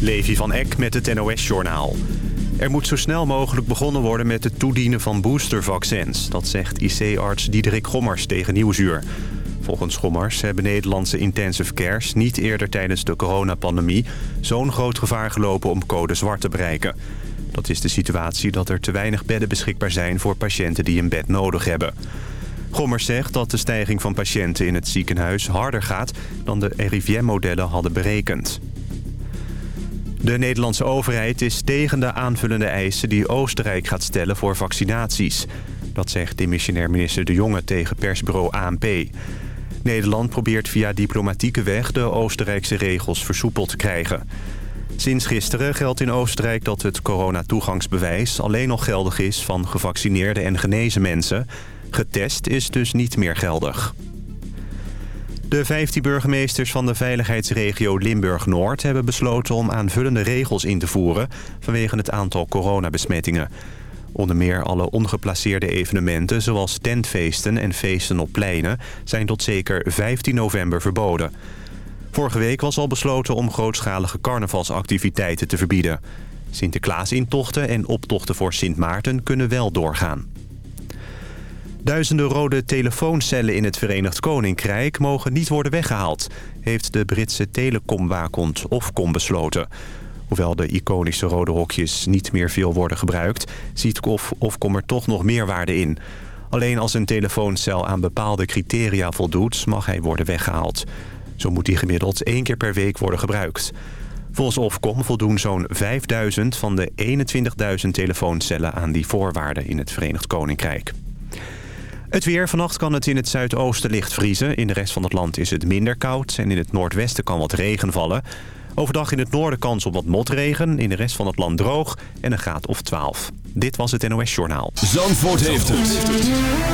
Levi van Eck met het NOS-journaal. Er moet zo snel mogelijk begonnen worden met het toedienen van boostervaccins. Dat zegt IC-arts Diederik Gommers tegen Nieuwsuur. Volgens Gommers hebben Nederlandse intensive cares niet eerder tijdens de coronapandemie... zo'n groot gevaar gelopen om code zwart te bereiken. Dat is de situatie dat er te weinig bedden beschikbaar zijn voor patiënten die een bed nodig hebben. Gommers zegt dat de stijging van patiënten in het ziekenhuis harder gaat dan de RIVM-modellen hadden berekend. De Nederlandse overheid is tegen de aanvullende eisen die Oostenrijk gaat stellen voor vaccinaties. Dat zegt demissionair minister De Jonge tegen persbureau ANP. Nederland probeert via diplomatieke weg de Oostenrijkse regels versoepeld te krijgen. Sinds gisteren geldt in Oostenrijk dat het coronatoegangsbewijs alleen nog geldig is van gevaccineerde en genezen mensen. Getest is dus niet meer geldig. De 15 burgemeesters van de veiligheidsregio Limburg-Noord... hebben besloten om aanvullende regels in te voeren... vanwege het aantal coronabesmettingen. Onder meer alle ongeplaceerde evenementen... zoals tentfeesten en feesten op pleinen... zijn tot zeker 15 november verboden. Vorige week was al besloten om grootschalige carnavalsactiviteiten te verbieden. Sinterklaasintochten en optochten voor Sint Maarten kunnen wel doorgaan. Duizenden rode telefooncellen in het Verenigd Koninkrijk mogen niet worden weggehaald, heeft de Britse telecomwaakhond Ofcom besloten. Hoewel de iconische rode hokjes niet meer veel worden gebruikt, ziet Ofcom er toch nog meer waarde in. Alleen als een telefooncel aan bepaalde criteria voldoet, mag hij worden weggehaald. Zo moet die gemiddeld één keer per week worden gebruikt. Volgens Ofcom voldoen zo'n 5000 van de 21.000 telefooncellen aan die voorwaarden in het Verenigd Koninkrijk. Het weer. Vannacht kan het in het zuidoosten licht vriezen. In de rest van het land is het minder koud. En in het noordwesten kan wat regen vallen. Overdag in het noorden kans op wat motregen. In de rest van het land droog. En een graad of 12. Dit was het NOS Journaal. Zandvoort heeft het.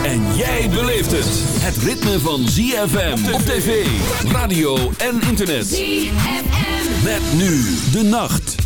En jij beleeft het. Het ritme van ZFM op tv, radio en internet. ZFM. Met nu de nacht.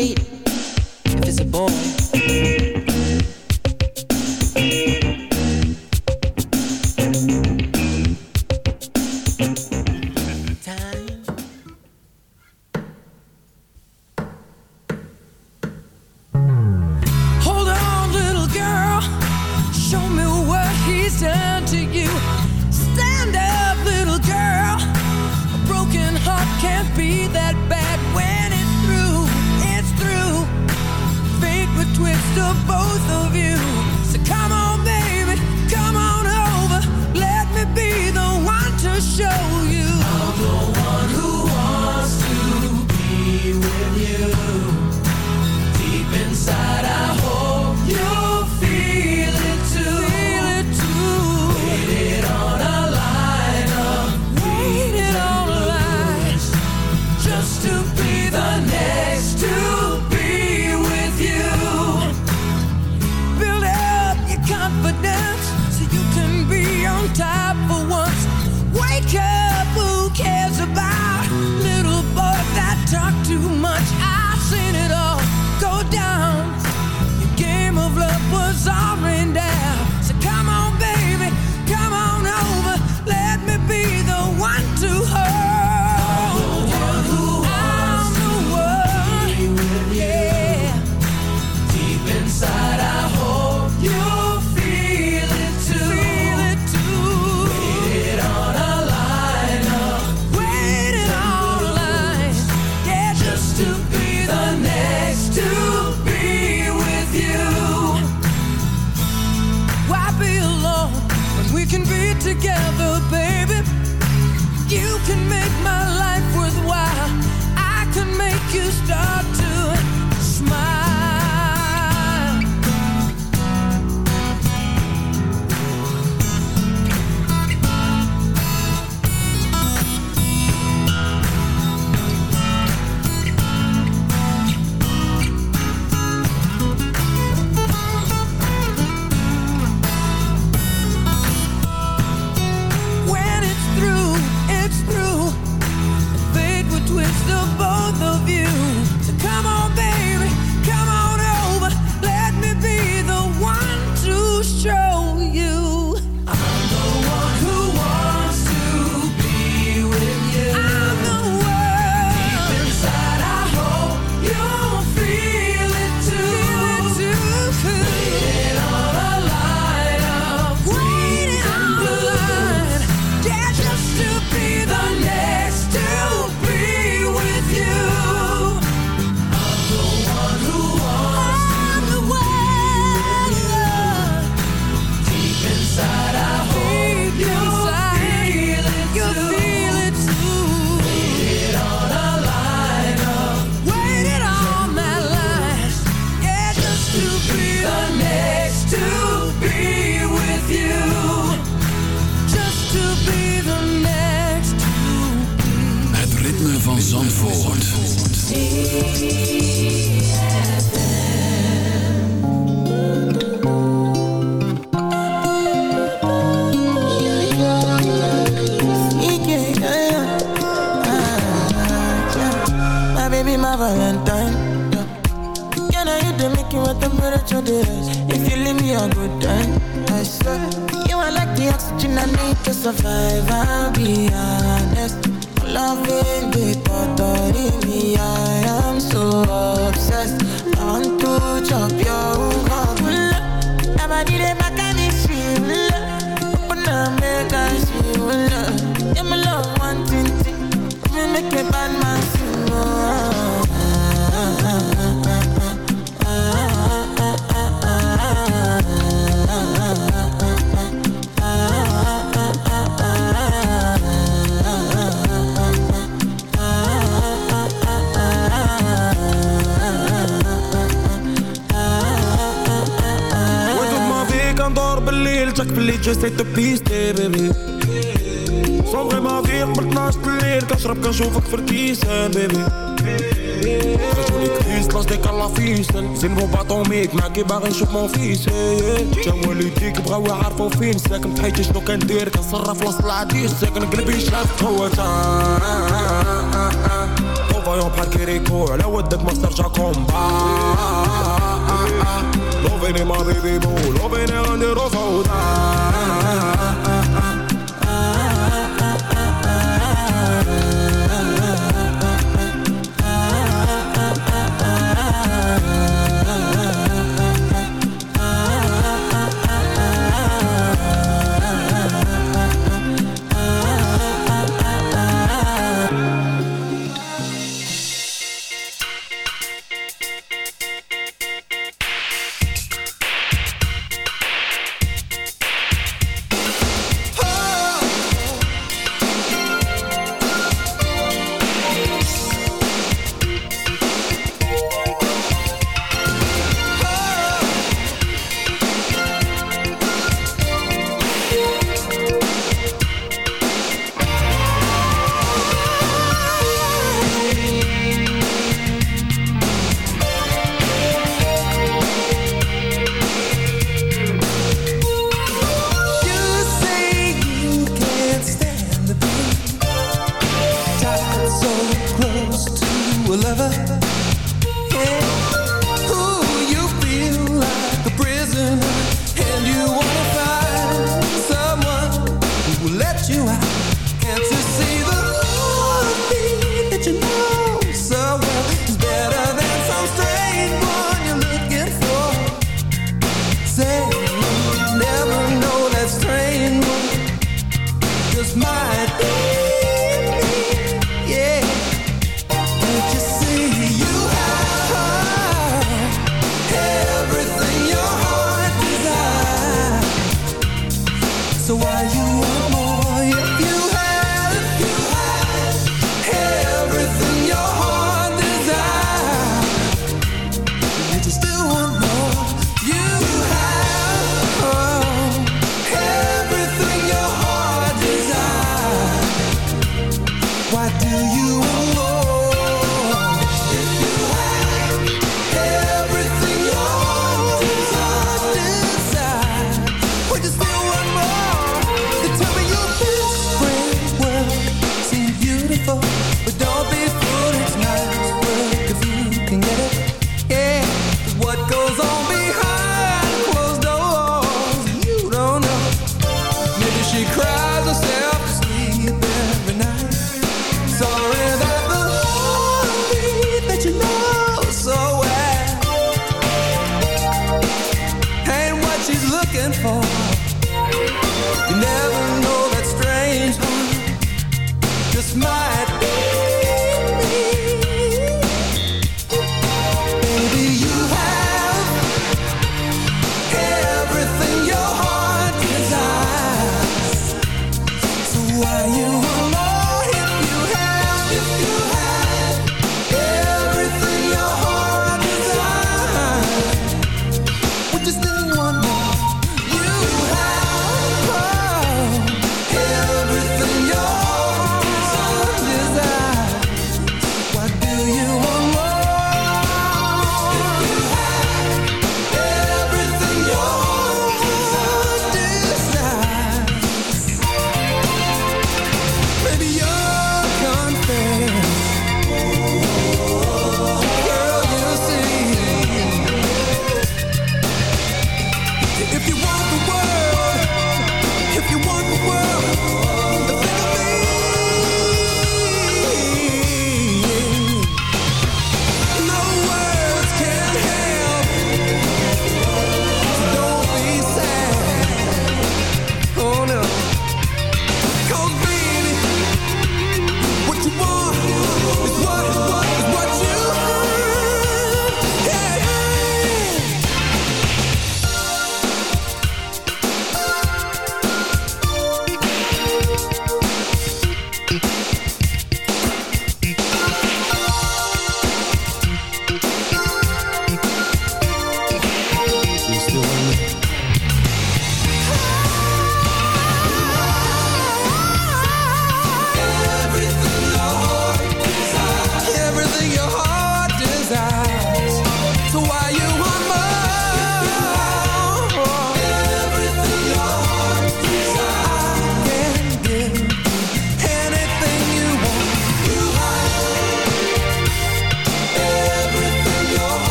wait. together, baby. You can make my life worthwhile. I can make you stop. my valentine. Can I you they make you what temperature they If you leave me a good time, I swear You are like the oxygen I need to survive. I'll be honest. Loving the thought of me I am so obsessed. I want to chop your heart. I body they back and it's real Open up, make us real Yeah, my love, one thing, thing. Me make a bad man sing, خليت جسد تبيستي بيبي صبغي ما غير قلت ناس الليل كشرب كنشوفك في الكيسان بيبي خرجوني كريس لاش ديك الله فيسن زين بو باطوميك معاكي باغي نشوف مون فيس تا والديك بغاو يعرفو فين ساكن في حياتي شنو كندير كنصرف لاص العديس ساكن قلبي شاف هو تا فايون بحال كيريكو على ودك ما سترجع Baby, maar baby boo, loving it on the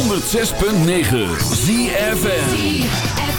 106.9 ZFN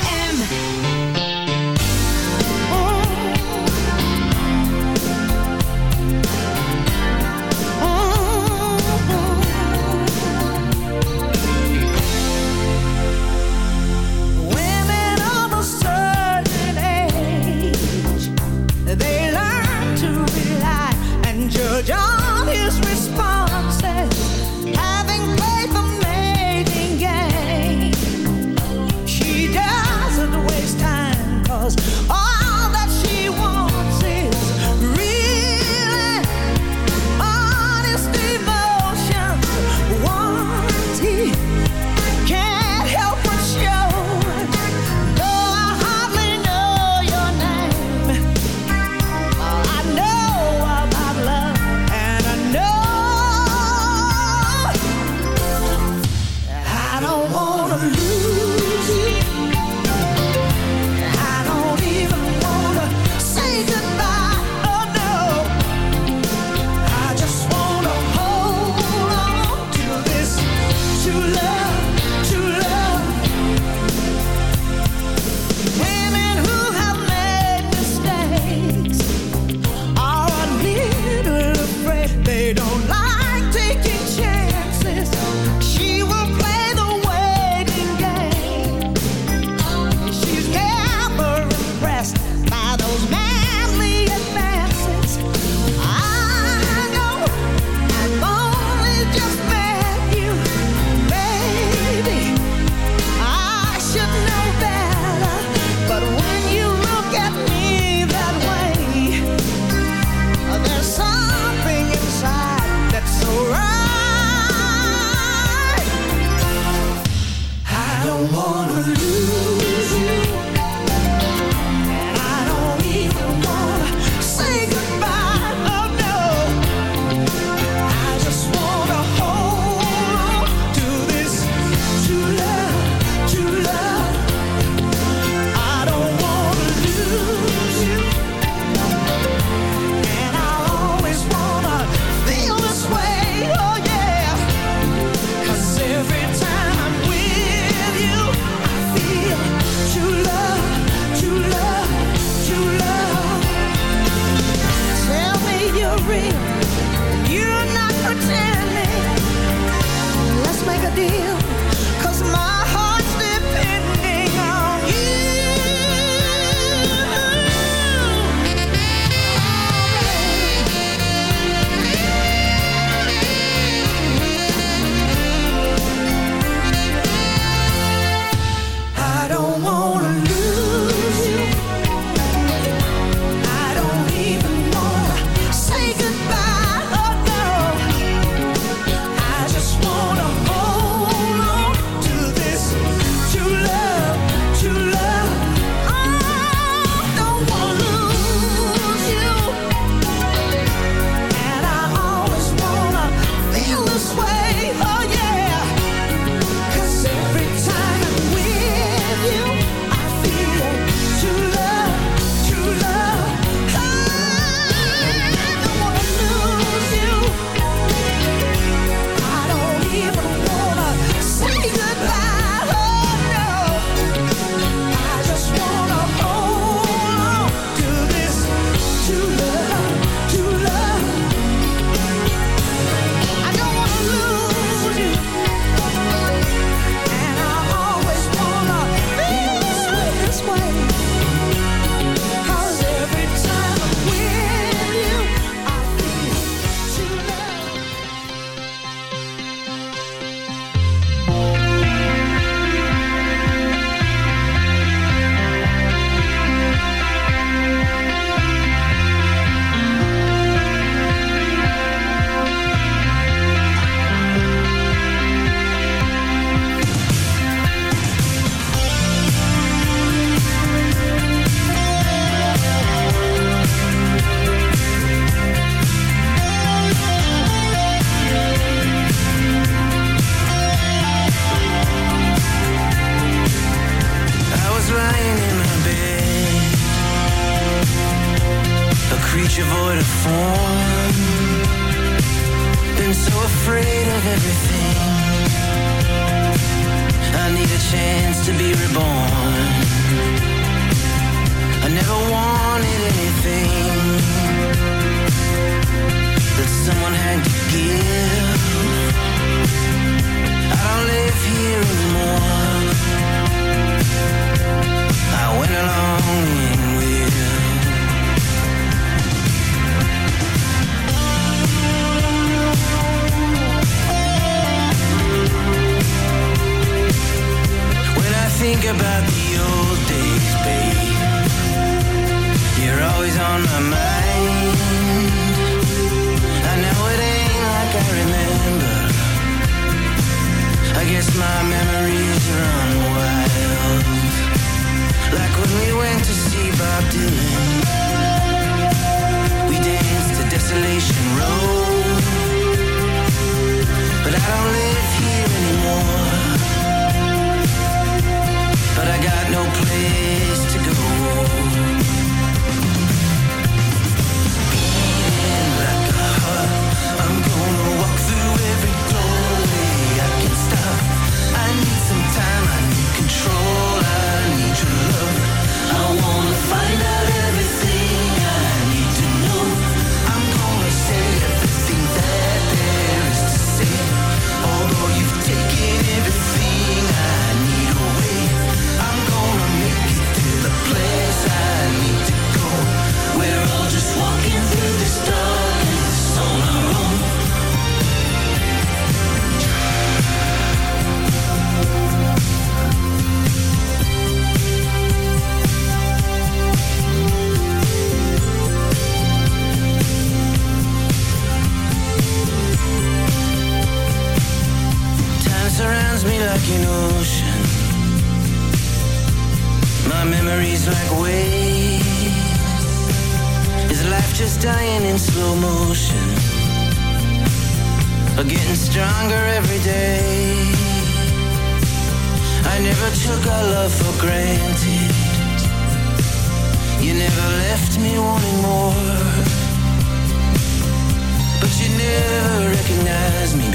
on my mind.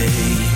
Recognized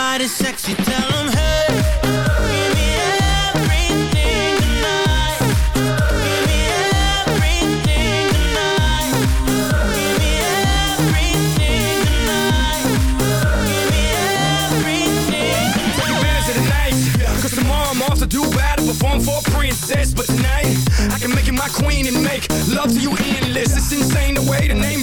somebody's sexy, tell them, hey. do battle, perform for a princess. But tonight, I can make you my queen and make love to you endless. It's insane the way the name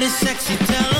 body sexy, tell